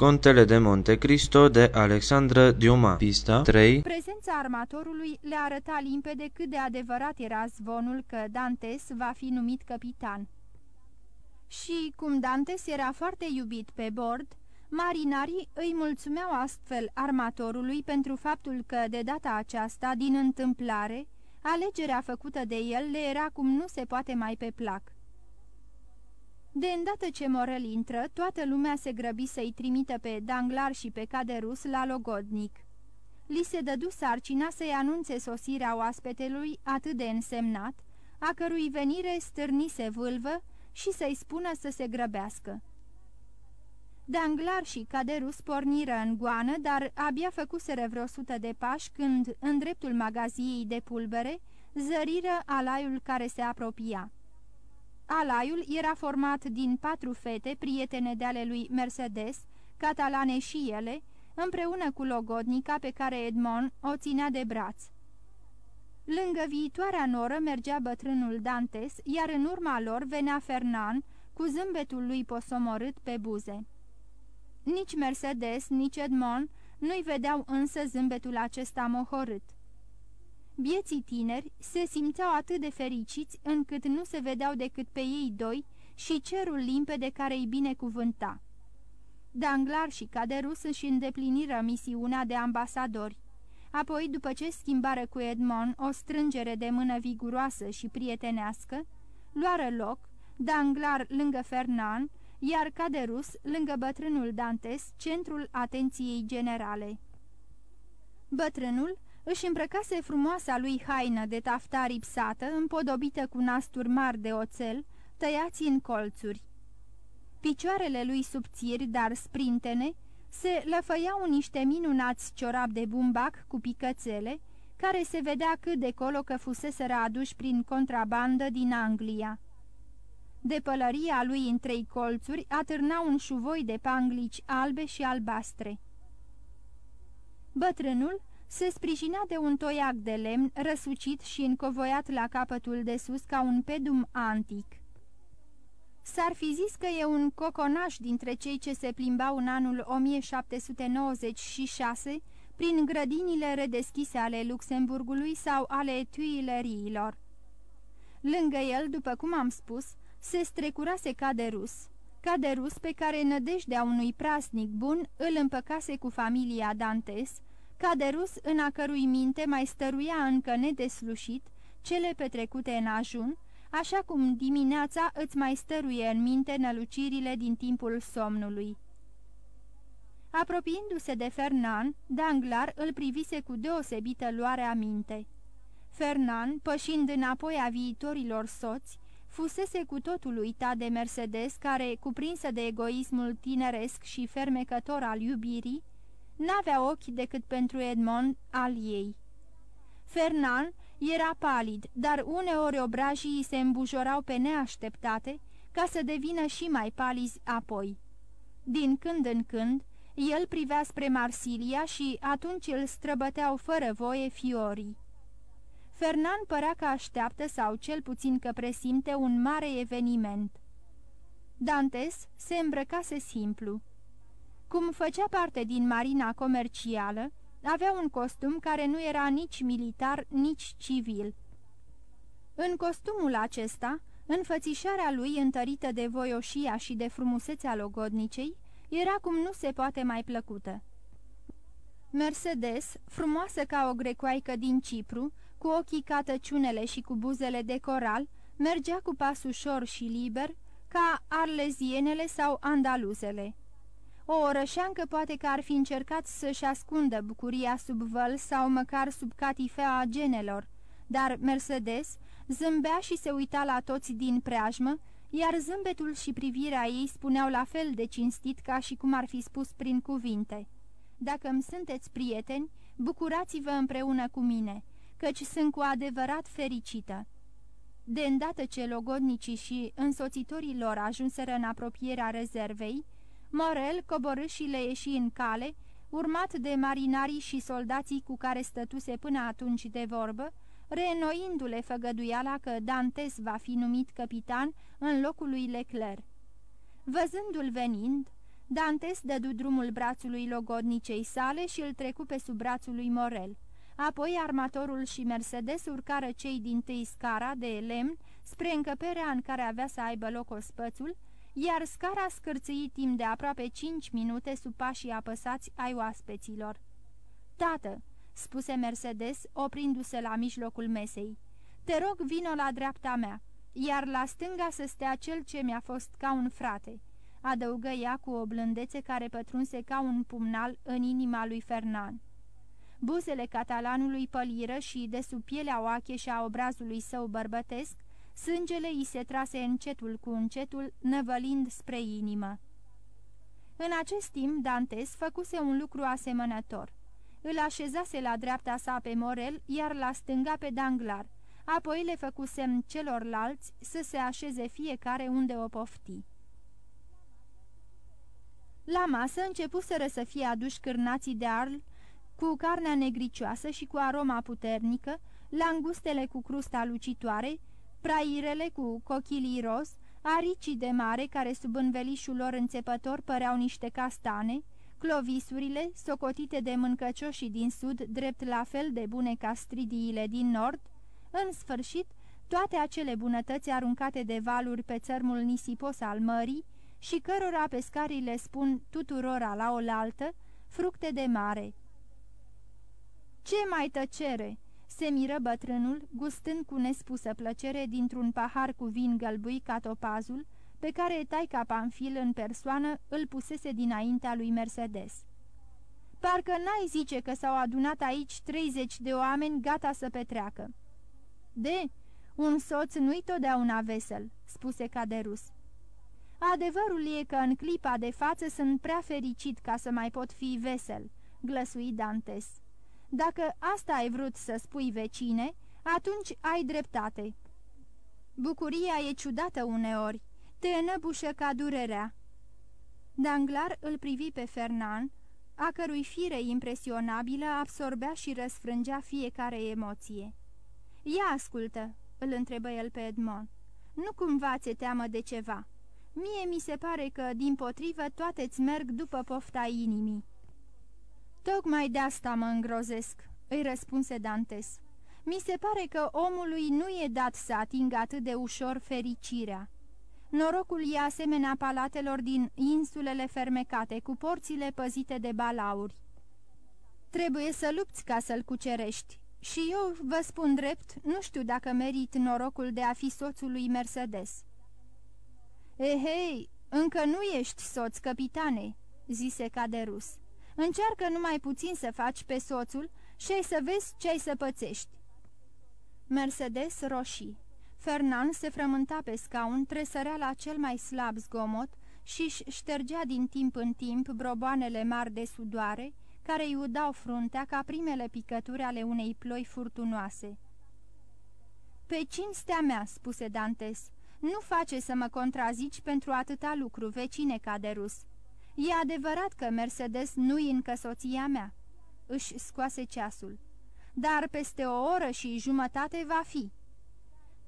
Contele de Monte Cristo de Alexandra Diuma Pista 3 Prezența armatorului le arăta limpede cât de adevărat era zvonul că Dantes va fi numit capitan. Și cum Dantes era foarte iubit pe bord, marinarii îi mulțumeau astfel armatorului pentru faptul că de data aceasta, din întâmplare, alegerea făcută de el le era cum nu se poate mai pe plac. De îndată ce Morel intră, toată lumea se grăbi să-i trimită pe Danglar și pe Caderus la logodnic. Li se dădu sarcina să-i anunțe sosirea oaspetelui atât de însemnat, a cărui venire stârnise vâlvă și să-i spună să se grăbească. Danglar și Caderus porniră în goană, dar abia făcuseră vreo sută de pași când, în dreptul magaziei de pulbere, zăriră alaiul care se apropia. Alaiul era format din patru fete, prietene de ale lui Mercedes, catalane și ele, împreună cu logodnica pe care Edmond o ținea de braț. Lângă viitoarea noră mergea bătrânul Dantes, iar în urma lor venea Fernan, cu zâmbetul lui posomorât pe buze. Nici Mercedes, nici Edmond nu-i vedeau însă zâmbetul acesta mohorât. Bieții tineri se simțeau atât de fericiți încât nu se vedeau decât pe ei doi și cerul limpede care îi binecuvânta. Danglar și Caderus își îndepliniră misiunea de ambasadori. Apoi, după ce schimbară cu Edmond o strângere de mână viguroasă și prietenească, luară loc, Danglar lângă Fernand, iar Caderus lângă bătrânul Dantes, centrul atenției generale. Bătrânul își îmbrăcase frumoasa lui haină de tafta ripsată, împodobită cu nasturi mari de oțel, tăiați în colțuri. Picioarele lui subțiri, dar sprintene, se lăfăiau niște minunați ciorap de bumbac cu picățele, care se vedea cât de colo că fuseseră aduși prin contrabandă din Anglia. De pălăria lui în trei colțuri atârna un șuvoi de panglici albe și albastre. Bătrânul se sprijinea de un toiac de lemn răsucit și încovoiat la capătul de sus ca un pedum antic. S-ar fi zis că e un coconaș dintre cei ce se plimbau în anul 1796 prin grădinile redeschise ale Luxemburgului sau ale Tuileriilor. Lângă el, după cum am spus, se strecurase Caderus, Caderus pe care nădejdea unui prasnic bun îl împăcase cu familia Dantes, Caderus în a cărui minte mai stăruia încă nedeslușit cele petrecute în ajun, așa cum dimineața îți mai stăruie în minte nălucirile din timpul somnului. Apropiindu-se de Fernan, Danglar îl privise cu deosebită luare aminte. Fernan, pășind înapoi a viitorilor soți, fusese cu totul uitat de Mercedes, care, cuprinsă de egoismul tineresc și fermecător al iubirii, n-avea ochi decât pentru Edmond al ei. Fernand era palid, dar uneori obrajii se îmbujorau pe neașteptate, ca să devină și mai palizi apoi. Din când în când, el privea spre Marsilia și atunci îl străbăteau fără voie fiorii. Fernand părea că așteaptă sau cel puțin că presimte un mare eveniment. Dantes se îmbrăcase simplu. Cum făcea parte din marina comercială, avea un costum care nu era nici militar, nici civil. În costumul acesta, înfățișarea lui întărită de voioșia și de frumusețea logodnicei, era cum nu se poate mai plăcută. Mercedes, frumoasă ca o grecoaică din Cipru, cu ochii catăciunele și cu buzele de coral, mergea cu pas ușor și liber, ca arlezienele sau andaluzele. O orășeancă poate că ar fi încercat să-și ascundă bucuria sub văl sau măcar sub catifea a genelor, dar Mercedes zâmbea și se uita la toți din preajmă, iar zâmbetul și privirea ei spuneau la fel de cinstit ca și cum ar fi spus prin cuvinte. Dacă îmi sunteți prieteni, bucurați-vă împreună cu mine, căci sunt cu adevărat fericită. De îndată ce logodnicii și însoțitorii lor ajunseră în apropierea rezervei, Morel coborâ și le ieși în cale, urmat de marinarii și soldații cu care stătuse până atunci de vorbă, reînnoindu-le făgăduiala că Dantes va fi numit capitan în locul lui Leclerc. Văzându-l venind, Dantes dădu drumul brațului logodnicei sale și îl trecu pe sub brațul lui Morel. Apoi armatorul și Mercedes urcară cei din tâi scara de lemn spre încăperea în care avea să aibă loc ospățul, iar scara scârțâi timp de aproape cinci minute sub pașii apăsați ai oaspeților. Tată!" spuse Mercedes, oprindu-se la mijlocul mesei. Te rog, vino la dreapta mea, iar la stânga să stea cel ce mi-a fost ca un frate." adăugă ea cu o blândețe care pătrunse ca un pumnal în inima lui Fernand. Buzele catalanului păliră și, de sub pielea oache și a obrazului său bărbătesc, sângele îi se trase încetul cu încetul, năvălind spre inimă. În acest timp, Dantes făcuse un lucru asemănător. Îl așezase la dreapta sa pe Morel, iar la stânga pe Danglar, apoi le făcu semn celorlalți să se așeze fiecare unde o pofti. La masă începuseră să fie aduși cârnații de arl cu carnea negricioasă și cu aroma puternică, langustele cu crusta lucitoare, prairele cu cochilii roz, aricii de mare care sub învelișul lor înțepător păreau niște castane, clovisurile, socotite de mâncăcioșii din sud, drept la fel de bune ca stridiile din nord, în sfârșit, toate acele bunătăți aruncate de valuri pe țărmul nisipos al mării și cărora pescarii le spun tuturora la oaltă, fructe de mare. Ce mai tăcere?" Se miră bătrânul, gustând cu nespusă plăcere dintr-un pahar cu vin gălbui ca topazul, pe care taica Panfil în persoană îl pusese dinaintea lui Mercedes. Parcă n-ai zice că s-au adunat aici treizeci de oameni gata să petreacă." De, un soț nu-i totdeauna vesel," spuse Caderus. Adevărul e că în clipa de față sunt prea fericit ca să mai pot fi vesel," glăsui Dantes. Dacă asta ai vrut să spui vecine, atunci ai dreptate. Bucuria e ciudată uneori, te înăbușă ca durerea. Danglar îl privi pe Fernand, a cărui fire impresionabilă absorbea și răsfrângea fiecare emoție. Ia ascultă," îl întrebă el pe Edmond. Nu cumva ți teamă de ceva?" Mie mi se pare că, din potrivă, toate-ți merg după pofta inimii." Tocmai de asta mă îngrozesc," îi răspunse Dantes. Mi se pare că omului nu e dat să atingă atât de ușor fericirea. Norocul e asemenea palatelor din insulele fermecate, cu porțile păzite de balauri. Trebuie să lupți ca să-l cucerești. Și eu, vă spun drept, nu știu dacă merit norocul de a fi soțul lui Mercedes." Ehei, încă nu ești soț, capitane," zise Caderus. Încearcă numai puțin să faci pe soțul și ai să vezi ce ai să pățești." Mercedes roșii. Fernand se frământa pe scaun, tresărea la cel mai slab zgomot și ștergea din timp în timp broboanele mari de sudoare, care îi udau fruntea ca primele picături ale unei ploi furtunoase. Pe cinstea mea," spuse Dantes, nu face să mă contrazici pentru atâta lucru, vecine Caderus. E adevărat că Mercedes nu-i încă soția mea." Își scoase ceasul. Dar peste o oră și jumătate va fi."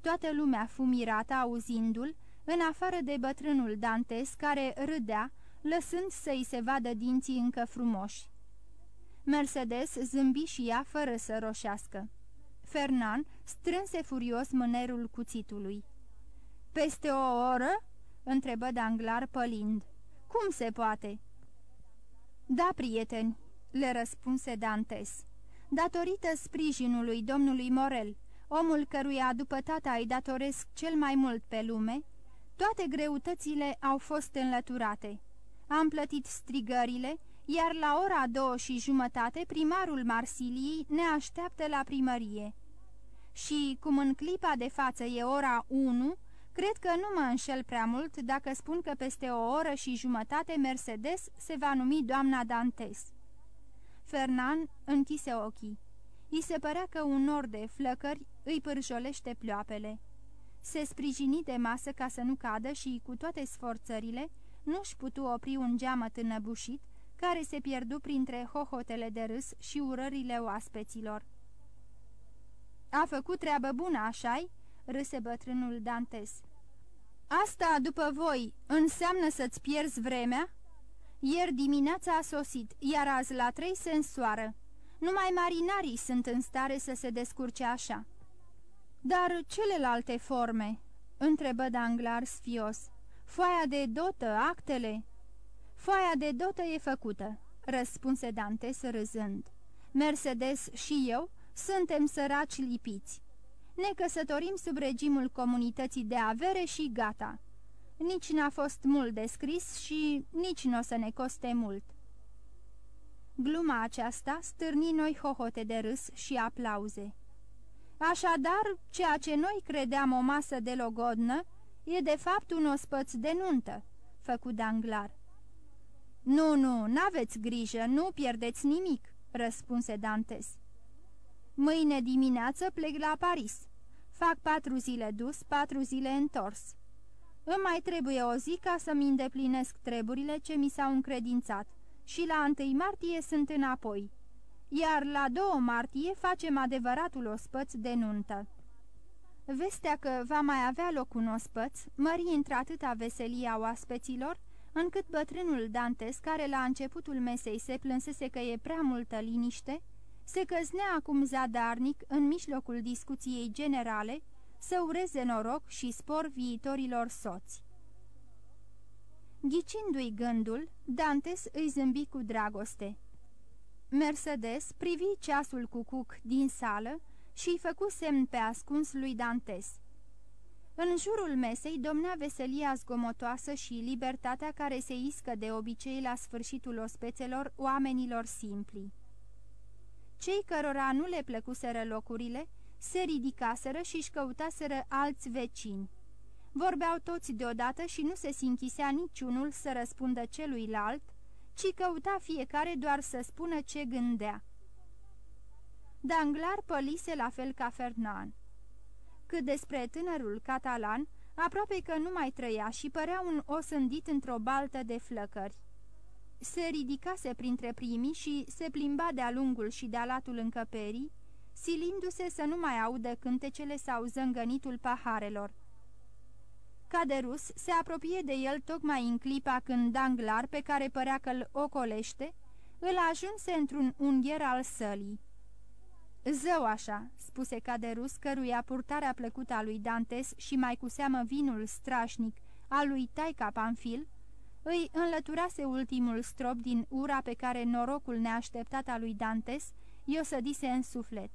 Toată lumea fu mirată auzindu-l, în afară de bătrânul Dantes, care râdea, lăsând să-i se vadă dinții încă frumoși. Mercedes zâmbi și ea fără să roșească. Fernand strânse furios mânerul cuțitului. Peste o oră?" întrebă Danglar pălind. Cum se poate?" Da, prieteni," le răspunse Dantes. Datorită sprijinului domnului Morel, omul căruia după tata îi datoresc cel mai mult pe lume, toate greutățile au fost înlăturate. Am plătit strigările, iar la ora două și jumătate primarul Marsiliei ne așteaptă la primărie. Și, cum în clipa de față e ora 1, Cred că nu mă înșel prea mult dacă spun că peste o oră și jumătate Mercedes se va numi doamna Dantes. Fernand închise ochii. I se părea că un nor de flăcări îi pârjolește ploapele. Se sprijini de masă ca să nu cadă și, cu toate sforțările, nu-și putu opri un geamăt înăbușit, care se pierdu printre hohotele de râs și urările oaspeților. A făcut treabă bună, așa-i?" râse bătrânul Dantes. Asta, după voi, înseamnă să-ți pierzi vremea?" Ieri dimineața a sosit, iar azi la trei se însoară. Numai marinarii sunt în stare să se descurce așa." Dar celelalte forme?" întrebă Danglar sfios. Foaia de dotă, actele?" Foaia de dotă e făcută," răspunse Dantes râzând. Mercedes și eu suntem săraci lipiți. Ne căsătorim sub regimul comunității de avere și gata. Nici n-a fost mult descris și nici nu o să ne coste mult. Gluma aceasta stârni noi hohote de râs și aplauze. Așadar, ceea ce noi credeam o masă de logodnă e de fapt un ospăț de nuntă, făcu Danglar. Nu, nu, n-aveți grijă, nu pierdeți nimic, răspunse Dantes. Mâine dimineață plec la Paris. Fac patru zile dus, patru zile întors. Îmi mai trebuie o zi ca să-mi îndeplinesc treburile ce mi s-au încredințat și la 1 martie sunt înapoi, iar la 2 martie facem adevăratul ospăț de nuntă. Vestea că va mai avea loc un ospăț mări într-atâta veselia oaspeților, încât bătrânul Dantes, care la începutul mesei se plânsese că e prea multă liniște, se căznea acum zadarnic în mijlocul discuției generale să ureze noroc și spor viitorilor soți. Ghicindu-i gândul, Dantes îi zâmbi cu dragoste. Mercedes privi ceasul cu cuc din sală și îi făcu semn pe ascuns lui Dantes. În jurul mesei domnea veselia zgomotoasă și libertatea care se iscă de obicei la sfârșitul ospețelor oamenilor simpli. Cei cărora nu le plăcuseră locurile, se ridicaseră și-și căutaseră alți vecini. Vorbeau toți deodată și nu se sinchisea niciunul să răspundă celuilalt, ci căuta fiecare doar să spună ce gândea. Danglar pălise la fel ca Fernand. Cât despre tânărul catalan, aproape că nu mai trăia și părea un osândit într-o baltă de flăcări. Se ridicase printre primii și se plimba de-a lungul și de-a latul încăperii, silindu-se să nu mai audă cântecele sau zângănitul paharelor. Caderus se apropie de el tocmai în clipa când Danglar, pe care părea că-l ocolește, îl ajunse într-un ungher al sălii. Zău așa," spuse Caderus, căruia purtarea plăcută a lui Dantes și mai cu seamă vinul strașnic al lui Taica Panfil, îi înlăturase ultimul strop din ura pe care norocul neașteptat al lui Dantes i-o sădise în suflet.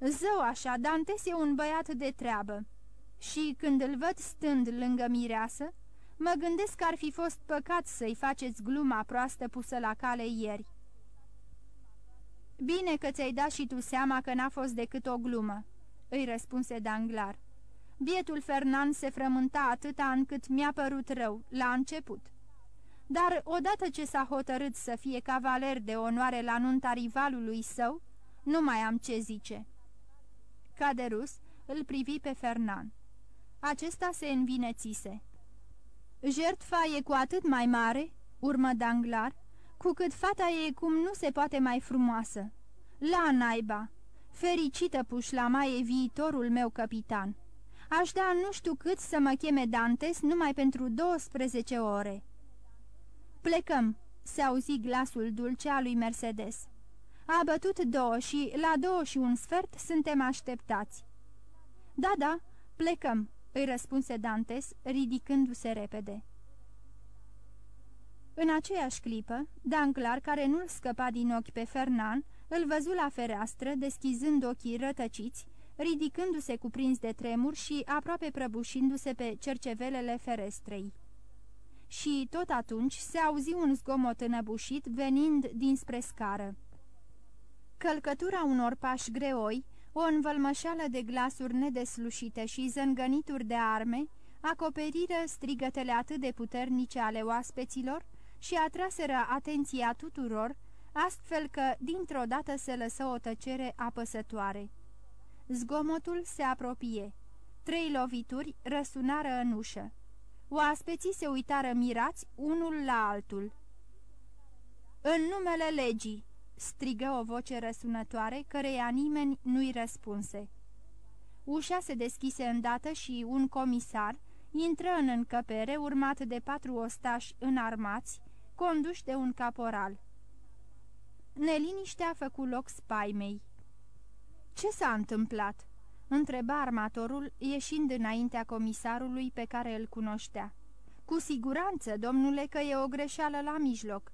Zău așa, Dantes e un băiat de treabă și când îl văd stând lângă mireasă, mă gândesc că ar fi fost păcat să-i faceți gluma proastă pusă la cale ieri. Bine că ți-ai dat și tu seama că n-a fost decât o glumă," îi răspunse Danglar. Bietul Fernand se frământa atâta încât mi-a părut rău, la început. Dar odată ce s-a hotărât să fie cavaler de onoare la nunta rivalului său, nu mai am ce zice." Caderus îl privi pe Fernand. Acesta se învinețise. Jertfa e cu atât mai mare," urmă Danglar, cu cât fata e cum nu se poate mai frumoasă. La naiba! Fericită pușlama e viitorul meu capitan. Aș da nu știu cât să mă cheme Dantes numai pentru 12 ore. Plecăm, se auzi glasul dulce al lui Mercedes. A bătut două și la două și un sfert suntem așteptați. Da, da, plecăm, îi răspunse Dantes, ridicându-se repede. În aceeași clipă, Danclar, care nu-l scăpa din ochi pe Fernand, îl văzu la fereastră, deschizând ochii rătăciți, ridicându-se cuprins de tremur și aproape prăbușindu-se pe cercevelele ferestrei. Și tot atunci se auzi un zgomot înăbușit venind dinspre scară. Călcătura unor pași greoi, o învălmășeală de glasuri nedeslușite și zângănituri de arme, acoperiră strigătele atât de puternice ale oaspeților, și atraseră atenția tuturor, astfel că dintr-o dată se lăsă o tăcere apăsătoare. Zgomotul se apropie. Trei lovituri răsunară în ușă. Oaspeții se uitară mirați unul la altul. În numele legii!" strigă o voce răsunătoare, căreia nimeni nu-i răspunse. Ușa se deschise îndată și un comisar intră în încăpere urmat de patru ostași înarmați, conduși de un caporal. Neliniștea a făcut loc spaimei. Ce s-a întâmplat?" întreba armatorul, ieșind înaintea comisarului pe care îl cunoștea. Cu siguranță, domnule, că e o greșeală la mijloc."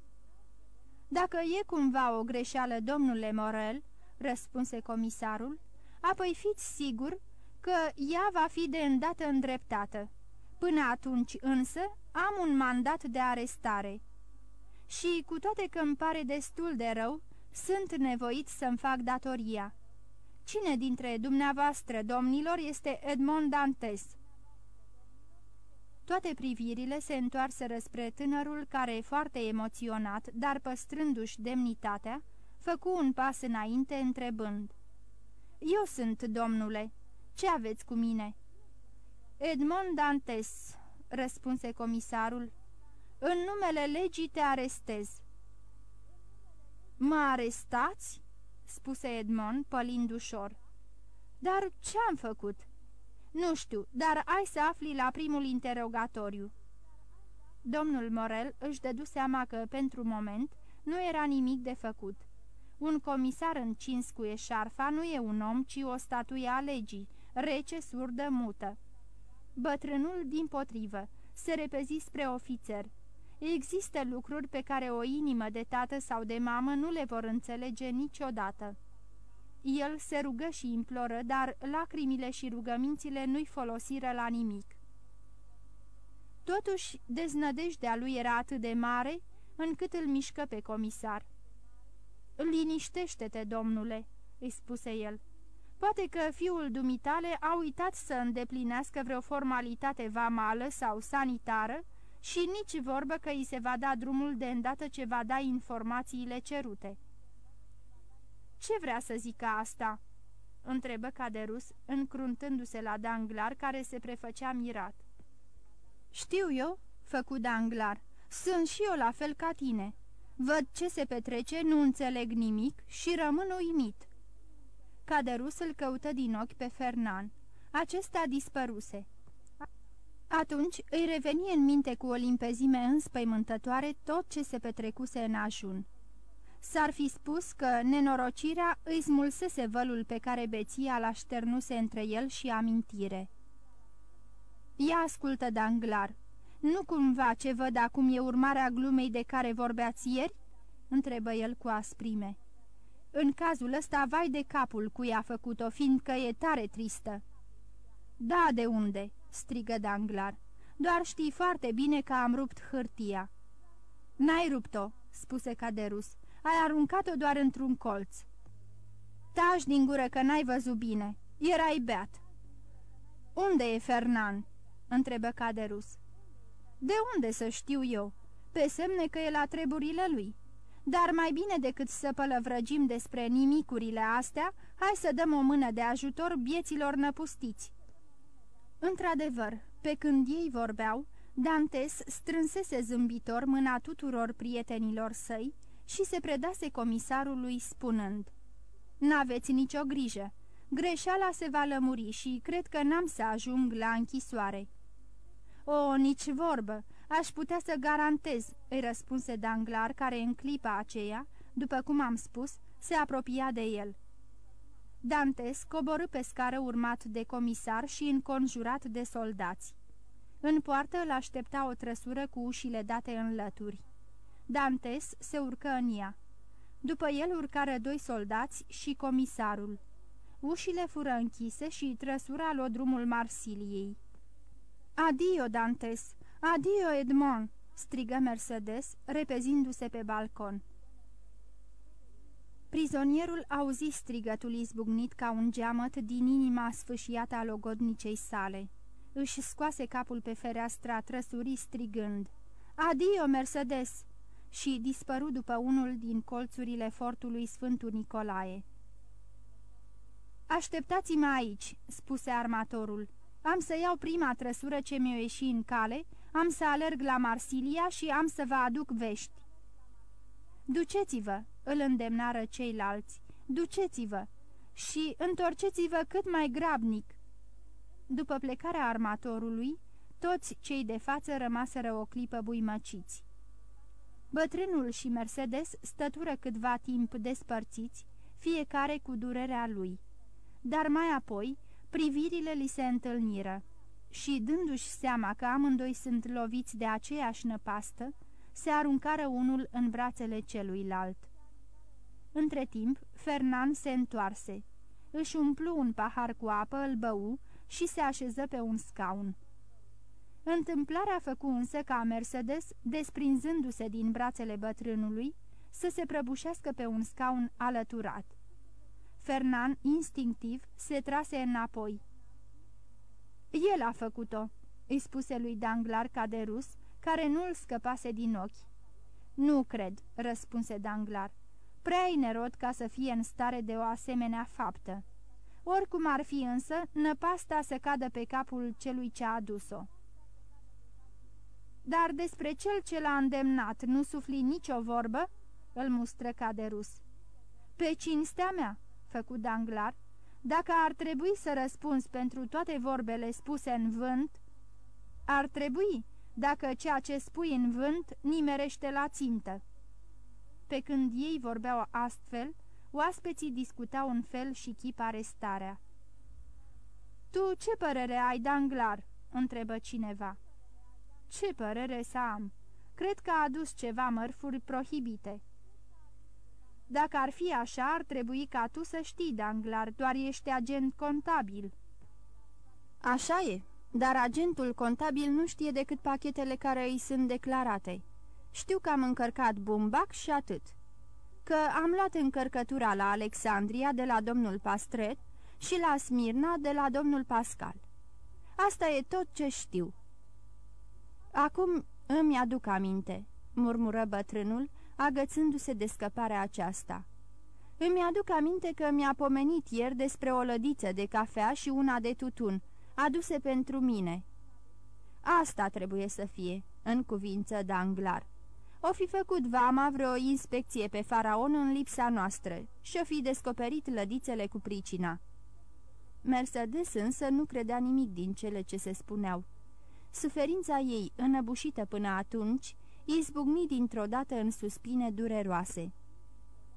Dacă e cumva o greșeală, domnule Morel," răspunse comisarul, apoi fiți sigur că ea va fi de îndată îndreptată. Până atunci însă am un mandat de arestare. Și cu toate că îmi pare destul de rău, sunt nevoit să-mi fac datoria. Cine dintre dumneavoastră, domnilor, este Edmond Dantes?" Toate privirile se întoarseră spre tânărul care, foarte emoționat, dar păstrându-și demnitatea, făcu un pas înainte întrebând. Eu sunt, domnule. Ce aveți cu mine?" Edmond Dantes," răspunse comisarul. În numele legii te arestez." Mă arestați?" Spuse Edmond, pălind ușor. Dar ce-am făcut?" Nu știu, dar ai să afli la primul interogatoriu." Domnul Morel își dădu seama că, pentru moment, nu era nimic de făcut. Un comisar încins cu eșarfa nu e un om, ci o statuie a legii, rece, surdă, mută. Bătrânul, din potrivă, se repezi spre ofițer. Există lucruri pe care o inimă de tată sau de mamă nu le vor înțelege niciodată. El se rugă și imploră, dar lacrimile și rugămințile nu-i folosiră la nimic. Totuși, deznădejdea lui era atât de mare, încât îl mișcă pe comisar. Liniștește-te, domnule," îi spuse el. Poate că fiul dumitale a uitat să îndeplinească vreo formalitate vamală sau sanitară și nici vorbă că îi se va da drumul de îndată ce va da informațiile cerute." Ce vrea să zică asta?" întrebă Caderus, încruntându-se la Danglar, care se prefăcea mirat. Știu eu," făcu Danglar, sunt și eu la fel ca tine. Văd ce se petrece, nu înțeleg nimic și rămân uimit." Caderus îl căută din ochi pe Fernan. Acesta dispăruse. Atunci îi reveni în minte cu o limpezime înspăimântătoare tot ce se petrecuse în ajun. S-ar fi spus că nenorocirea îi smulsese vălul pe care beția l-așternuse între el și amintire. Ia ascultă, Danglar, nu cumva ce văd acum e urmarea glumei de care vorbeați ieri?" întrebă el cu asprime. În cazul ăsta, vai de capul cui a făcut-o, fiindcă e tare tristă." Da, de unde?" Strigă Danglar. Doar știi foarte bine că am rupt hârtia." N-ai rupt-o," spuse Caderus. Ai aruncat-o doar într-un colț." Taci din gură că n-ai văzut bine. Erai beat." Unde e Fernan?" întrebă Caderus. De unde să știu eu? Pe semne că e la treburile lui." Dar mai bine decât să pălăvrăgim despre nimicurile astea, hai să dăm o mână de ajutor bieților năpustiți." Într-adevăr, pe când ei vorbeau, Dantes strânsese zâmbitor mâna tuturor prietenilor săi și se predase comisarului spunând N-aveți nicio grijă, greșeala se va lămuri și cred că n-am să ajung la închisoare." O, nici vorbă, aș putea să garantez," îi răspunse Danglar, care în clipa aceea, după cum am spus, se apropia de el. Dantes coborâ pe scară urmat de comisar și înconjurat de soldați. În poartă îl aștepta o trăsură cu ușile date în lături. Dantes se urcă în ea. După el urcară doi soldați și comisarul. Ușile fură închise și trăsura luă drumul Marsiliei. Adio, Dantes! Adio, Edmond!" strigă Mercedes, repezindu-se pe balcon. Prizonierul auzi strigătul izbucnit ca un geamăt din inima sfâșiată a logodnicei sale. Își scoase capul pe fereastra trăsurii strigând, Adio, Mercedes!" și dispăru după unul din colțurile fortului Sfântul Nicolae. Așteptați-mă aici," spuse armatorul. Am să iau prima trăsură ce mi-o ieși în cale, am să alerg la Marsilia și am să vă aduc vești." Duceți-vă!" Îl îndemnară ceilalți. Duceți-vă! Și întorceți-vă cât mai grabnic!" După plecarea armatorului, toți cei de față rămaseră o clipă buimăciți. Bătrânul și Mercedes stătură câtva timp despărțiți, fiecare cu durerea lui. Dar mai apoi, privirile li se întâlniră și, dându-și seama că amândoi sunt loviți de aceeași năpastă, se aruncară unul în brațele celuilalt. Între timp, Fernand se întoarse. Își umplu un pahar cu apă, îl bău și se așeză pe un scaun. Întâmplarea făcu însă ca Mercedes, desprinzându-se din brațele bătrânului, să se prăbușească pe un scaun alăturat. Fernand, instinctiv, se trase înapoi. El a făcut-o," îi spuse lui Danglar ca de rus, care nu-l scăpase din ochi. Nu cred," răspunse Danglar. Prea nerod ca să fie în stare de o asemenea faptă. Oricum ar fi însă, năpasta să cadă pe capul celui ce a adus-o. Dar despre cel ce l-a îndemnat nu sufli nicio vorbă?" îl mustră ca de rus. Pe cinstea mea," făcu Danglar, dacă ar trebui să răspunzi pentru toate vorbele spuse în vânt, ar trebui, dacă ceea ce spui în vânt nimerește la țintă. Pe când ei vorbeau astfel, oaspeții discutau în fel și chip arestarea. Tu ce părere ai, Danglar?" întrebă cineva. Ce părere să am? Cred că a adus ceva mărfuri prohibite." Dacă ar fi așa, ar trebui ca tu să știi, Danglar, doar ești agent contabil." Așa e, dar agentul contabil nu știe decât pachetele care îi sunt declarate. Știu că am încărcat bumbac și atât. Că am luat încărcătura la Alexandria de la domnul Pastret și la Smirna de la domnul Pascal. Asta e tot ce știu." Acum îmi aduc aminte," murmură bătrânul, agățându-se de scăparea aceasta. Îmi aduc aminte că mi-a pomenit ieri despre o lădiță de cafea și una de tutun, aduse pentru mine. Asta trebuie să fie, în cuvință Danglar. O fi făcut vama vreo inspecție pe faraon în lipsa noastră și-o fi descoperit lădițele cu pricina. Mercedes însă nu credea nimic din cele ce se spuneau. Suferința ei, înăbușită până atunci, izbucni dintr-o dată în suspine dureroase.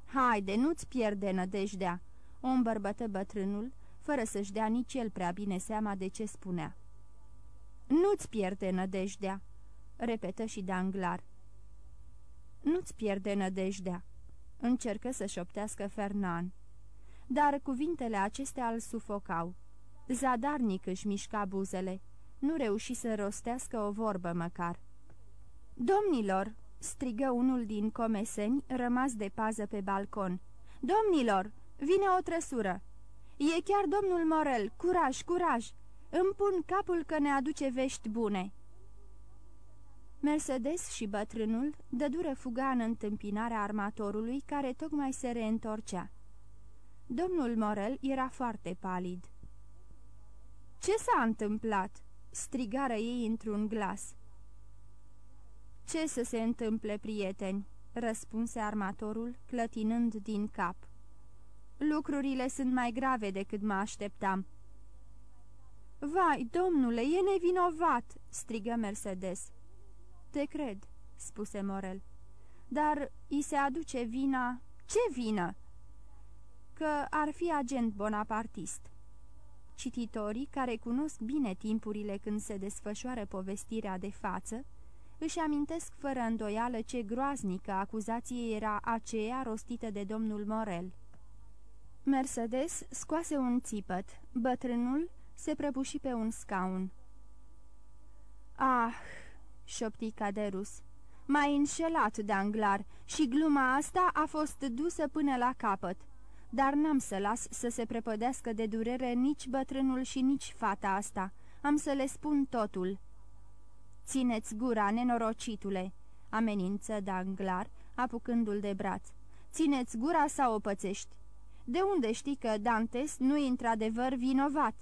Haide, nu-ți pierde nădejdea!" o îmbărbătă bătrânul, fără să-și dea nici el prea bine seama de ce spunea. Nu-ți pierde nădejdea!" repetă și Danglar. Nu-ți pierde nădejdea!" încercă să șoptească Fernan. Dar cuvintele acestea îl sufocau. Zadarnic își mișca buzele. Nu reuși să rostească o vorbă măcar. Domnilor!" strigă unul din comeseni, rămas de pază pe balcon. Domnilor, vine o trăsură! E chiar domnul Morel! Curaj, curaj! Îmi pun capul că ne aduce vești bune!" Mercedes și bătrânul dădură fuga în întâmpinarea armatorului care tocmai se reîntorcea. Domnul Morel era foarte palid. Ce s-a întâmplat?" strigară ei într-un glas. Ce să se întâmple, prieteni?" răspunse armatorul, clătinând din cap. Lucrurile sunt mai grave decât mă așteptam." Vai, domnule, e nevinovat!" strigă Mercedes. Te cred," spuse Morel. Dar îi se aduce vina... Ce vină?" Că ar fi agent bonapartist." Cititorii, care cunosc bine timpurile când se desfășoară povestirea de față, își amintesc fără îndoială ce groaznică acuzație era aceea rostită de domnul Morel. Mercedes scoase un țipăt, bătrânul se prăbuși pe un scaun. Ah!" Șopti Caderus. M-ai înșelat, Danglar, și gluma asta a fost dusă până la capăt, dar n-am să las să se prepădească de durere nici bătrânul și nici fata asta. Am să le spun totul." Țineți gura, nenorocitule!" amenință Danglar, apucându-l de braț. Țineți gura sau o pățești? De unde știi că Dantes nu e într-adevăr vinovat?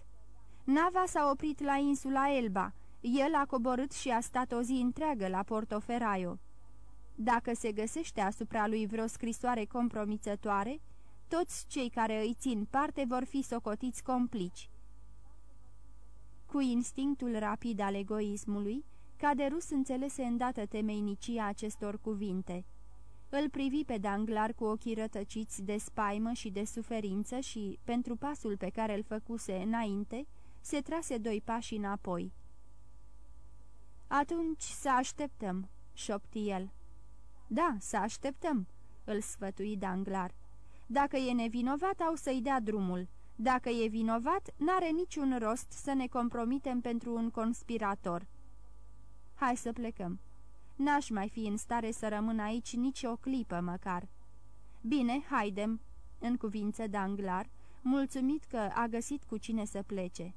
Nava s-a oprit la insula Elba. El a coborât și a stat o zi întreagă la Portoferraio. Dacă se găsește asupra lui vreo scrisoare compromițătoare, toți cei care îi țin parte vor fi socotiți complici. Cu instinctul rapid al egoismului, Caderus înțelese îndată temeiniciea acestor cuvinte. Îl privi pe Danglar cu ochii rătăciți de spaimă și de suferință și, pentru pasul pe care îl făcuse înainte, se trase doi pași înapoi. Atunci să așteptăm," șopti el. Da, să așteptăm," îl sfătui Danglar. Dacă e nevinovat, au să-i dea drumul. Dacă e vinovat, n-are niciun rost să ne compromitem pentru un conspirator." Hai să plecăm." N-aș mai fi în stare să rămân aici nici o clipă măcar." Bine, haidem," în cuvință Danglar, mulțumit că a găsit cu cine să plece.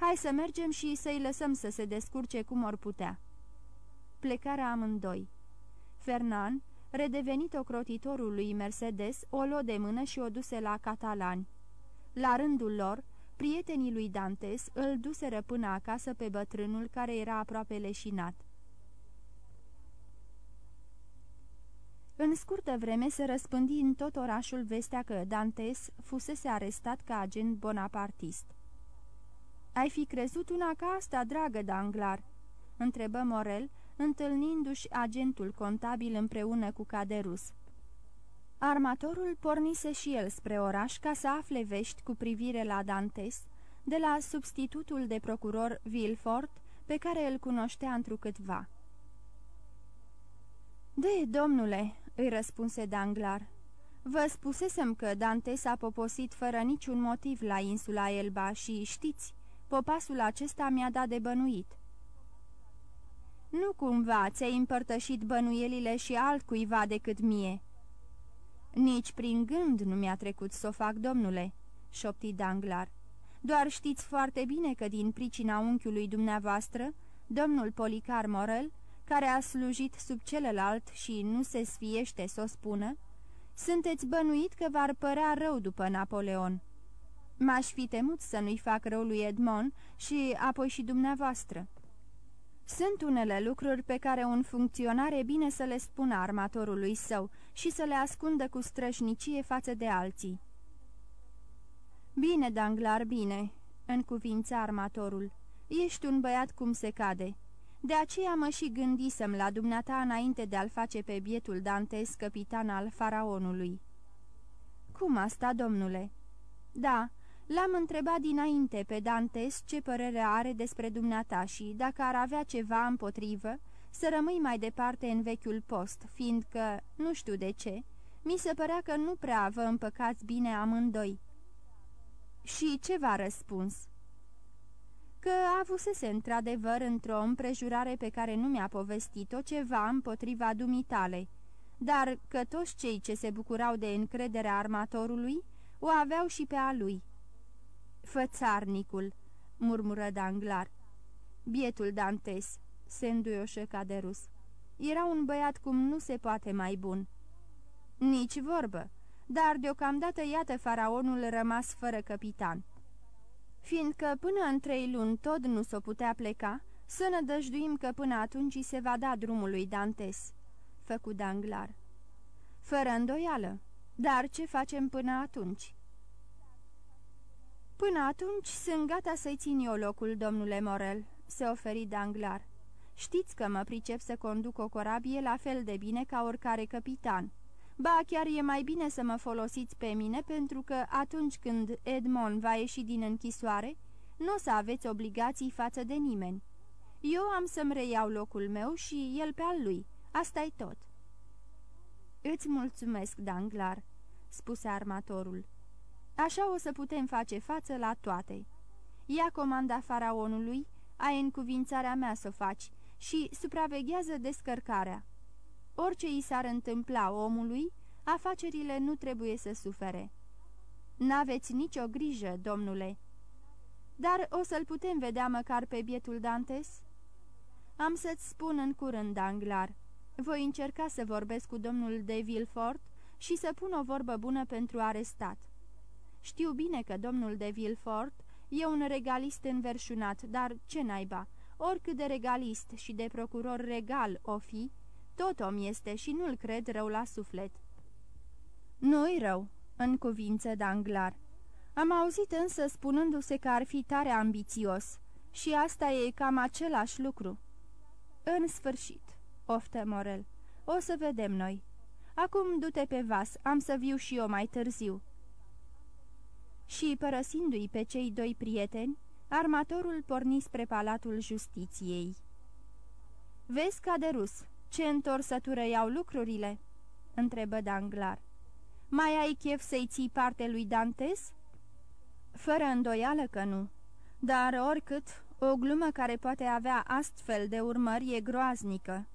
Hai să mergem și să-i lăsăm să se descurce cum or putea." Plecarea amândoi. Fernand, redevenit ocrotitorul lui Mercedes, o luă de mână și o duse la catalani. La rândul lor, prietenii lui Dantes îl duseră până acasă pe bătrânul care era aproape leșinat. În scurtă vreme se răspândi în tot orașul vestea că Dantes fusese arestat ca agent bonapartist. Ai fi crezut una ca asta, dragă Danglar?" întrebă Morel, întâlnindu-și agentul contabil împreună cu Caderus. Armatorul pornise și el spre oraș ca să afle vești cu privire la Dantes, de la substitutul de procuror Vilfort, pe care îl cunoștea întrucâtva. De, domnule," îi răspunse Danglar. Vă spusesem că Dante s-a poposit fără niciun motiv la insula Elba și, știți, popasul acesta mi-a dat de bănuit." Nu cumva ți-ai împărtășit bănuielile și altcuiva decât mie." Nici prin gând nu mi-a trecut să o fac, domnule," șopti Danglar. Doar știți foarte bine că din pricina unchiului dumneavoastră, domnul Policar Morel, care a slujit sub celălalt și nu se sfiește să o spună, sunteți bănuit că v-ar părea rău după Napoleon. M-aș fi temut să nu-i fac rău lui Edmond și apoi și dumneavoastră. Sunt unele lucruri pe care un funcționar e bine să le spună armatorului său și să le ascundă cu strășnicie față de alții. Bine, Danglar, bine," în cuvința armatorul. Ești un băiat cum se cade." De aceea mă și gândisem la dumneata înainte de a-l face pe bietul Dantes capitan al faraonului. Cum asta, domnule?" Da, l-am întrebat dinainte pe Dantes ce părere are despre dumneata și dacă ar avea ceva împotrivă, să rămâi mai departe în vechiul post, fiindcă, nu știu de ce, mi se părea că nu prea vă împăcați bine amândoi." Și ce v-a răspuns?" că avusese într-adevăr într-o împrejurare pe care nu mi-a povestit-o ceva împotriva dumitale, dar că toți cei ce se bucurau de încrederea armatorului o aveau și pe a lui. Fățarnicul, murmură Danglar. Bietul Dantes, se înduioșă Caderus. Era un băiat cum nu se poate mai bun. Nici vorbă, dar deocamdată iată faraonul rămas fără capitan fiindcă până în trei luni tot nu s-o putea pleca, să ne dăjduim că până atunci se va da drumul lui Dantes, făcu Danglar. Fără îndoială, dar ce facem până atunci? Până atunci sunt gata să-i țin eu locul, domnule Morel, se oferi Danglar. Știți că mă pricep să conduc o corabie la fel de bine ca oricare capitan. Ba, chiar e mai bine să mă folosiți pe mine, pentru că atunci când Edmond va ieși din închisoare, nu o să aveți obligații față de nimeni. Eu am să-mi reiau locul meu și el pe al lui. asta e tot." Îți mulțumesc, Danglar," spuse armatorul. Așa o să putem face față la toate. Ia comanda faraonului, ai încuvințarea mea să o faci și supraveghează descărcarea. Orice i s-ar întâmpla omului, afacerile nu trebuie să sufere. N-aveți nicio grijă, domnule." Dar o să-l putem vedea măcar pe bietul Dantes?" Am să-ți spun în curând, Anglar. Voi încerca să vorbesc cu domnul de Villefort și să pun o vorbă bună pentru arestat. Știu bine că domnul de Villefort e un regalist înverșunat, dar ce naiba, oricât de regalist și de procuror regal o fi, tot om este și nu-l cred rău la suflet." Nu-i rău," în cuvință Danglar. Am auzit însă spunându-se că ar fi tare ambițios și asta e cam același lucru." În sfârșit, oftă Morel. O să vedem noi. Acum du-te pe vas, am să viu și eu mai târziu." Și, părăsindu-i pe cei doi prieteni, armatorul porni spre Palatul Justiției. Vezi, Caderus, ce întorsătură iau lucrurile?" întrebă Danglar. Mai ai chef să-i ții parte lui Dantes?" Fără îndoială că nu, dar oricât, o glumă care poate avea astfel de urmări e groaznică."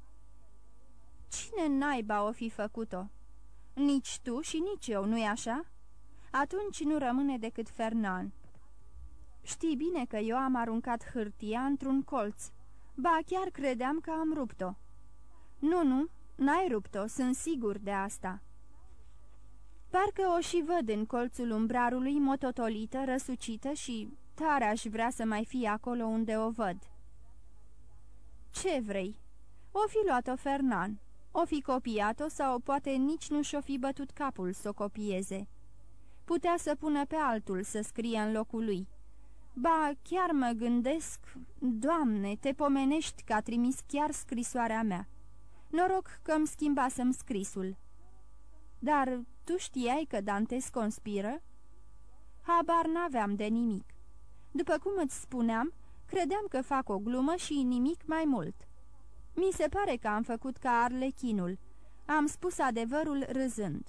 Cine naiba o fi făcut-o? Nici tu și nici eu, nu-i așa?" Atunci nu rămâne decât Fernan." Știi bine că eu am aruncat hârtia într-un colț. Ba, chiar credeam că am rupt-o." Nu, nu, n-ai rupt-o, sunt sigur de asta." Parcă o și văd în colțul umbrarului mototolită, răsucită și tare aș vrea să mai fie acolo unde o văd." Ce vrei?" O fi luat-o Fernan, o fi copiat-o sau poate nici nu și-o fi bătut capul să o copieze. Putea să pună pe altul să scrie în locul lui." Ba, chiar mă gândesc, Doamne, te pomenești că a trimis chiar scrisoarea mea. Noroc că-mi schimbasem scrisul. Dar tu știai că Dantes conspiră? Habar n-aveam de nimic. După cum îți spuneam, credeam că fac o glumă și nimic mai mult. Mi se pare că am făcut ca arlechinul. Am spus adevărul râzând.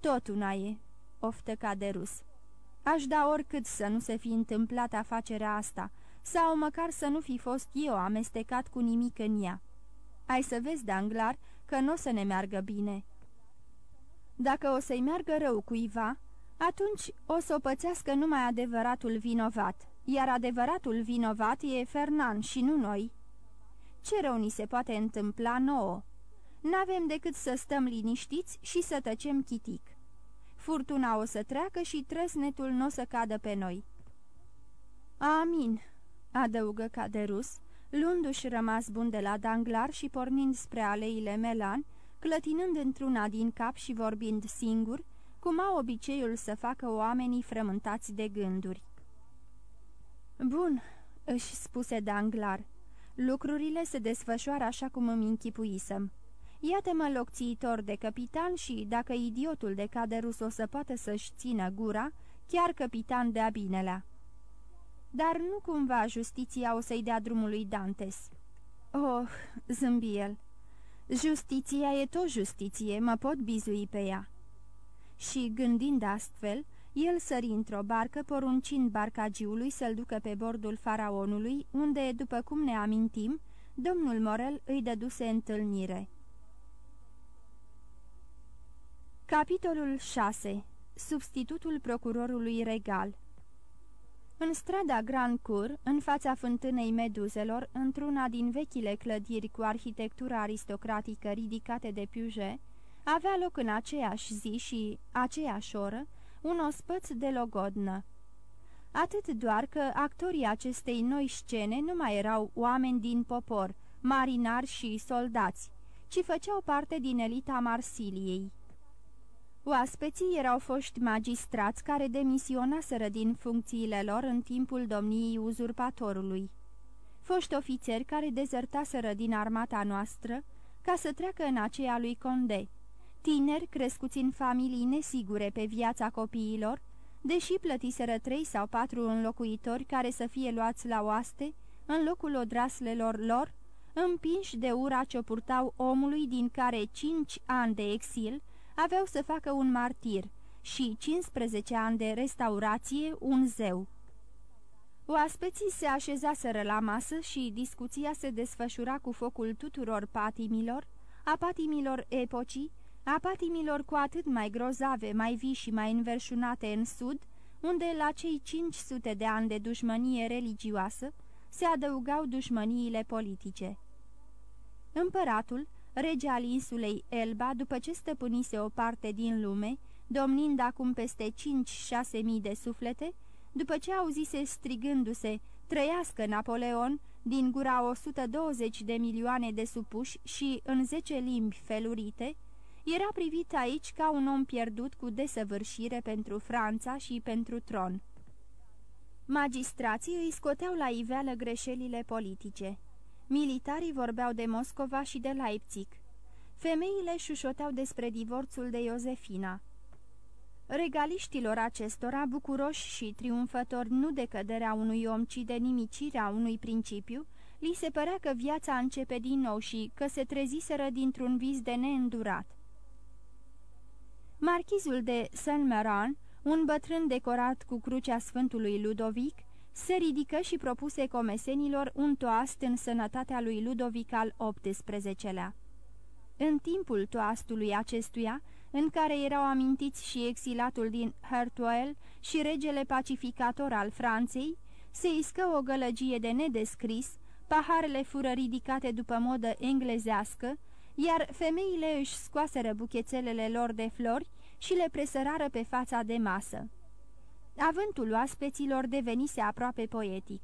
Tot una e, oftă Caderus. Aș da oricât să nu se fi întâmplat afacerea asta, sau măcar să nu fi fost eu amestecat cu nimic în ea. Ai să vezi, Danglar, că nu o să ne meargă bine." Dacă o să-i meargă rău cuiva, atunci o să o pățească numai adevăratul vinovat, iar adevăratul vinovat e Fernan și nu noi. Ce rău ni se poate întâmpla nouă? N-avem decât să stăm liniștiți și să tăcem chitic. Furtuna o să treacă și trăsnetul nu o să cadă pe noi. Amin, adăugă Caderus, luându-și rămas bun de la Danglar și pornind spre aleile Melan, clătinând într-una din cap și vorbind singur, cum au obiceiul să facă oamenii frământați de gânduri. Bun," își spuse Danglar, lucrurile se desfășoară așa cum îmi închipuisem. Iată-mă locțiitor de capitan și, dacă idiotul de caderus o să poată să-și țină gura, chiar capitan de-a binelea. Dar nu cumva justiția o să-i dea drumul lui Dantes. Oh, zâmbi el, justiția e tot justiție, mă pot bizui pe ea. Și, gândind astfel, el sări într-o barcă, poruncind barcagiului să-l ducă pe bordul faraonului, unde, după cum ne amintim, domnul Morel îi dăduse întâlnire. Capitolul 6. Substitutul procurorului regal În strada Grand Cour, în fața fântânei Meduzelor, într-una din vechile clădiri cu arhitectura aristocratică ridicate de Puget, avea loc în aceeași zi și aceeași oră un ospăț de logodnă. Atât doar că actorii acestei noi scene nu mai erau oameni din popor, marinari și soldați, ci făceau parte din elita Marsiliei. Oaspeții erau foști magistrați care demisionaseră din funcțiile lor în timpul domniei uzurpatorului. Foști ofițeri care dezertaseră din armata noastră ca să treacă în aceea lui Conde, tineri crescuți în familii nesigure pe viața copiilor, deși plătiseră trei sau patru înlocuitori care să fie luați la oaste, în locul odraslelor lor, împinși de ura ce purtau omului din care cinci ani de exil aveau să facă un martir și 15 ani de restaurație un zeu. Oaspeții se așezaseră la masă și discuția se desfășura cu focul tuturor patimilor, a patimilor epocii, a patimilor cu atât mai grozave, mai vii și mai înverșunate în sud, unde la cei 500 de ani de dușmănie religioasă se adăugau dușmăniile politice. Împăratul, rege al insulei Elba, după ce stăpânise o parte din lume, domnind acum peste 5-6 mii de suflete, după ce auzise strigându-se, trăiască Napoleon, din gura 120 de milioane de supuși și în 10 limbi felurite, era privit aici ca un om pierdut cu desăvârșire pentru Franța și pentru tron. Magistrații îi scoteau la iveală greșelile politice. Militarii vorbeau de Moscova și de Leipzig. Femeile șușoteau despre divorțul de Iosefina. Regaliștilor acestora, bucuroși și triumfători nu de căderea unui om, ci de nimicirea unui principiu, li se părea că viața începe din nou și că se treziseră dintr-un vis de neîndurat. Marchizul de Saint-Meran, un bătrân decorat cu crucea Sfântului Ludovic, se ridică și propuse comesenilor un toast în sănătatea lui Ludovic al XVIII-lea. În timpul toastului acestuia, în care erau amintiți și exilatul din Hertoel și regele pacificator al Franței, se iscă o gălăgie de nedescris, paharele fură ridicate după modă englezească, iar femeile își scoaseră buchețelele lor de flori și le presărară pe fața de masă. Avântul oaspeților devenise aproape poetic.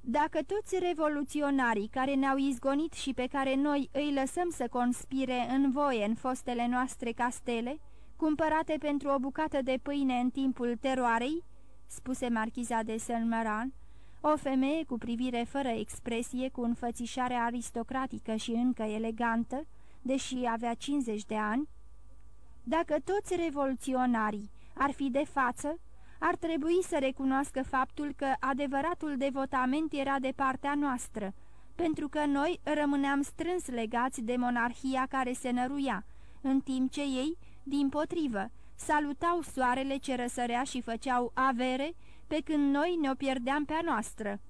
Dacă toți revoluționarii care ne-au izgonit și pe care noi îi lăsăm să conspire în voie în fostele noastre castele, cumpărate pentru o bucată de pâine în timpul teroarei, spuse marchiza de Saint-Maran, o femeie cu privire fără expresie, cu înfățișare aristocratică și încă elegantă, deși avea 50 de ani, dacă toți revoluționarii ar fi de față, ar trebui să recunoască faptul că adevăratul devotament era de partea noastră, pentru că noi rămâneam strâns legați de monarhia care se năruia, în timp ce ei, din potrivă, salutau soarele ce răsărea și făceau avere, pe când noi ne-o pierdeam pe a noastră.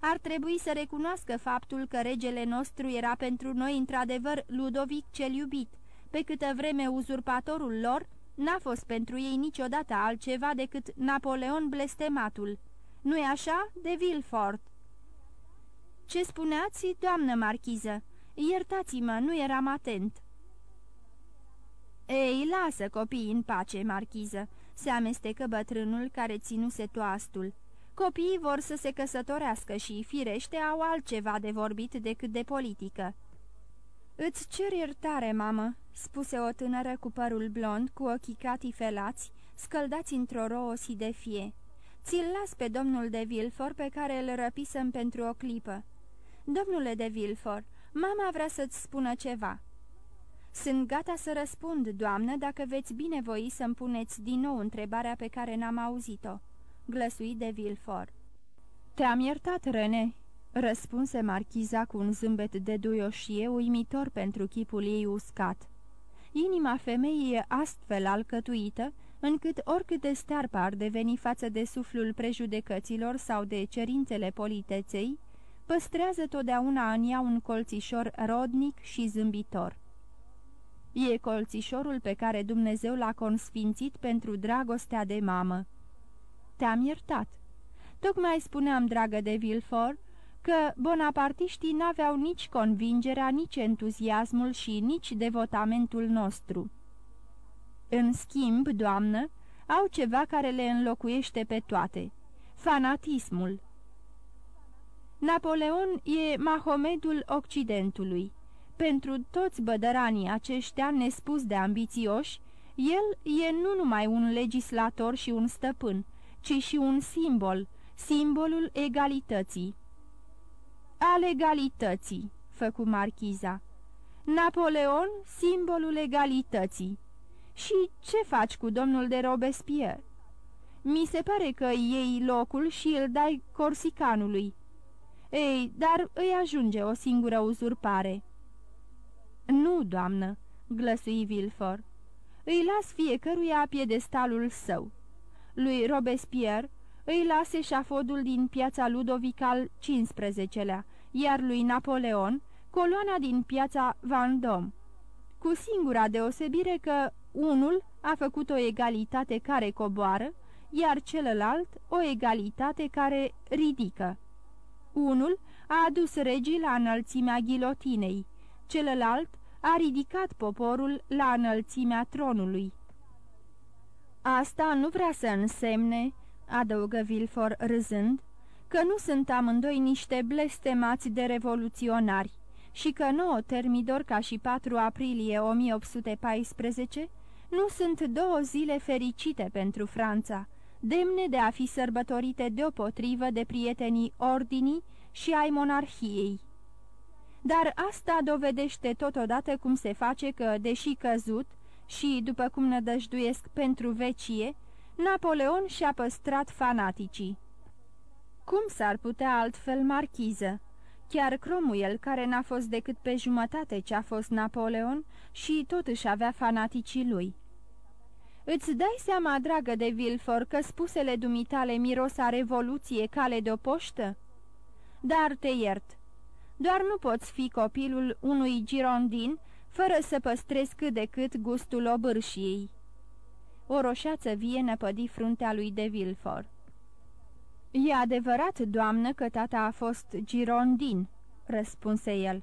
Ar trebui să recunoască faptul că regele nostru era pentru noi într-adevăr Ludovic cel iubit, pe câtă vreme uzurpatorul lor n-a fost pentru ei niciodată altceva decât Napoleon blestematul. Nu-i așa, de Villefort? Ce spuneați, doamnă marchiză? Iertați-mă, nu eram atent." Ei, lasă copiii în pace, marchiză," se amestecă bătrânul care ținuse toastul. Copiii vor să se căsătorească și, firește, au altceva de vorbit decât de politică." Îți cer iertare, mamă," spuse o tânără cu părul blond, cu ochii catifelați, scăldați într-o rouă de fie. Ți-l las pe domnul de Vilfort pe care îl răpisem pentru o clipă." Domnule de Vilfort, mama vrea să-ți spună ceva." Sunt gata să răspund, doamnă, dacă veți binevoi să-mi puneți din nou întrebarea pe care n-am auzit-o." Glăsui de Vilfort. Te-am iertat, Rene," răspunse marchiza cu un zâmbet de duioșie uimitor pentru chipul ei uscat. Inima femeii e astfel alcătuită, încât oricât de stearpă ar deveni față de suflul prejudecăților sau de cerințele politeței, păstrează totdeauna în ea un colțișor rodnic și zâmbitor. E colțișorul pe care Dumnezeu l-a consfințit pentru dragostea de mamă. Te-am iertat. Tocmai spuneam, dragă de Villefort, că bonapartiștii n-aveau nici convingerea, nici entuziasmul și nici devotamentul nostru. În schimb, doamnă, au ceva care le înlocuiește pe toate, fanatismul. Napoleon e Mahomedul Occidentului. Pentru toți bădăranii aceștia nespus de ambițioși, el e nu numai un legislator și un stăpân, ci și un simbol, simbolul egalității al egalității, făcu marchiza. Napoleon, simbolul egalității. Și ce faci cu domnul de Robespierre? Mi se pare că iei locul și îl dai corsicanului. Ei, dar îi ajunge o singură uzurpare." Nu, doamnă," glăsui Vilfor. Îi las fiecăruia piedestalul său. Lui Robespierre îi lase șafodul din piața Ludovic al XV-lea, iar lui Napoleon coloana din piața Vendôme, cu singura deosebire că unul a făcut o egalitate care coboară, iar celălalt o egalitate care ridică. Unul a adus regii la înălțimea ghilotinei, celălalt a ridicat poporul la înălțimea tronului. Asta nu vrea să însemne adăugă Vilfor râzând, că nu sunt amândoi niște blestemați de revoluționari și că 9 termidor ca și 4 aprilie 1814 nu sunt două zile fericite pentru Franța, demne de a fi sărbătorite deopotrivă de prietenii ordinii și ai monarhiei. Dar asta dovedește totodată cum se face că, deși căzut și, după cum nădăjduiesc pentru vecie, Napoleon și-a păstrat fanaticii. Cum s-ar putea altfel, marchiză? Chiar Cromwell, care n-a fost decât pe jumătate ce a fost Napoleon și totuși avea fanaticii lui. Îți dai seama, dragă de Vilfor, că spusele dumitale miros a revoluție cale de-o poștă? Dar te iert. Doar nu poți fi copilul unui girondin fără să păstrezi cât de cât gustul obârșiei. O roșață vie năpădi fruntea lui de Vilfor. E adevărat, doamnă, că tata a fost girondin," răspunse el,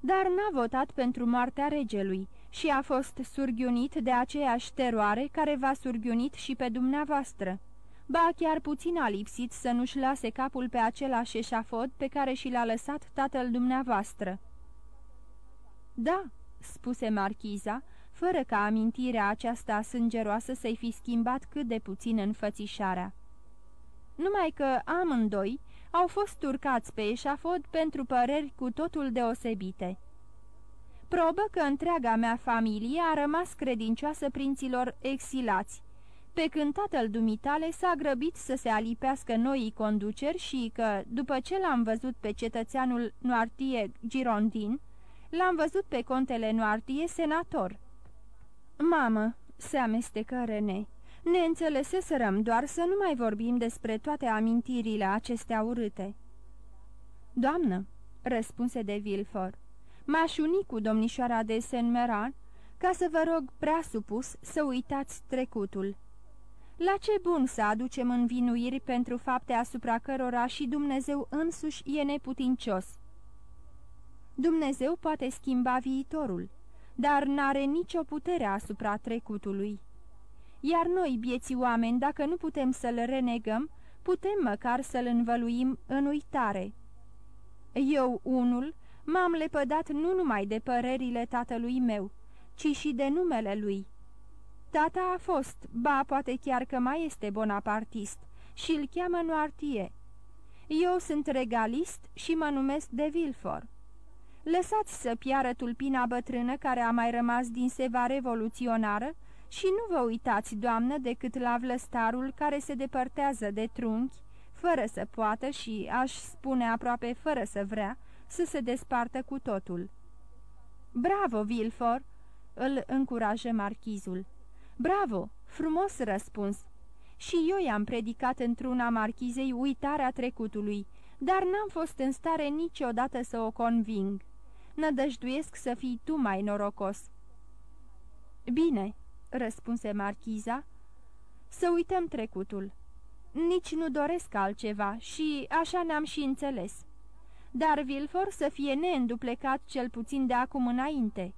dar n-a votat pentru moartea regelui și a fost surghiunit de aceeași teroare care v-a surghiunit și pe dumneavoastră. Ba chiar puțin a lipsit să nu-și lase capul pe același eșafod pe care și l-a lăsat tatăl dumneavoastră." Da," spuse marchiza, fără ca amintirea aceasta sângeroasă să-i fi schimbat cât de puțin înfățișarea numai că amândoi au fost urcați pe eșafod pentru păreri cu totul deosebite. Probă că întreaga mea familie a rămas credincioasă prinților exilați, pe când tatăl dumitale s-a grăbit să se alipească noii conduceri și că, după ce l-am văzut pe cetățeanul Noartie Girondin, l-am văzut pe contele Noartie senator. Mamă, se amestecă René, ne înțeleseserăm doar să nu mai vorbim despre toate amintirile acestea urâte. Doamnă, răspunse de Vilfor, m-aș uni cu domnișoara de Saint-Meran ca să vă rog prea supus să uitați trecutul. La ce bun să aducem învinuiri pentru fapte asupra cărora și Dumnezeu însuși e neputincios? Dumnezeu poate schimba viitorul, dar n-are nicio putere asupra trecutului. Iar noi, bieții oameni, dacă nu putem să-l renegăm, putem măcar să-l învăluim în uitare. Eu, unul, m-am lepădat nu numai de părerile tatălui meu, ci și de numele lui. Tata a fost, ba poate chiar că mai este bonapartist, și îl cheamă Noartie. Eu sunt regalist și mă numesc de Vilfor. Lăsați să piară tulpina bătrână care a mai rămas din seva revoluționară și nu vă uitați, doamnă, decât la vlăstarul care se depărtează de trunchi, fără să poată și, aș spune aproape fără să vrea, să se despartă cu totul. Bravo, Vilfor!" îl încurajă marchizul. Bravo! Frumos răspuns! Și eu i-am predicat într-una marchizei uitarea trecutului, dar n-am fost în stare niciodată să o conving. Nădăjduiesc să fii tu mai norocos." Bine," răspunse marchiza, să uităm trecutul. Nici nu doresc altceva și așa ne-am și înțeles. Dar Vilfor să fie neînduplecat cel puțin de acum înainte.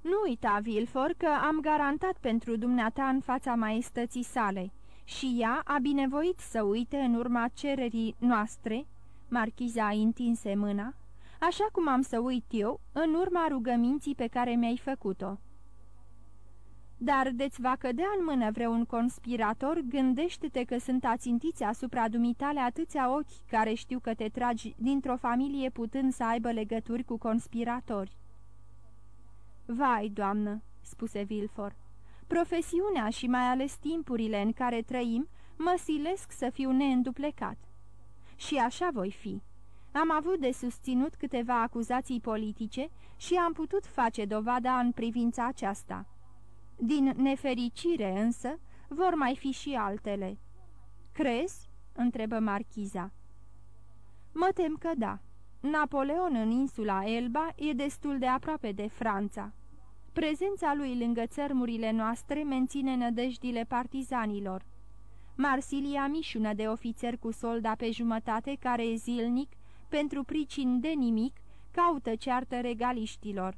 Nu uita, Vilfor, că am garantat pentru dumneata în fața maestății sale și ea a binevoit să uite în urma cererii noastre, marchiza a întinse mâna, așa cum am să uit eu în urma rugăminții pe care mi-ai făcut-o. Dar de-ți va cădea în mână vreun conspirator, gândește-te că sunt ațintiți asupra dumitale atâția ochi care știu că te tragi dintr-o familie putând să aibă legături cu conspiratori. Vai, doamnă, spuse Vilfor, profesiunea și mai ales timpurile în care trăim mă silesc să fiu neînduplecat. Și așa voi fi. Am avut de susținut câteva acuzații politice și am putut face dovada în privința aceasta. Din nefericire însă vor mai fi și altele. Crezi?" întrebă marchiza. Mă tem că da. Napoleon în insula Elba e destul de aproape de Franța. Prezența lui lângă țărmurile noastre menține nădejdile partizanilor. Marsilia mișună de ofițer cu solda pe jumătate care zilnic, pentru pricini de nimic, caută ceartă regaliștilor.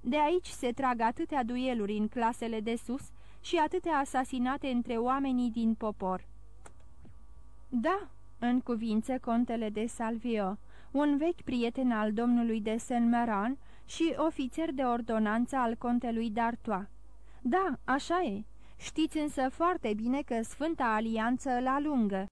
De aici se trag atâtea dueluri în clasele de sus și atâtea asasinate între oamenii din popor. Da, în cuvințe contele de Salvio, un vechi prieten al domnului de Saint-Meran și ofițer de ordonanță al contelui d'Artois. Da, așa e. Știți însă foarte bine că Sfânta Alianță la lungă.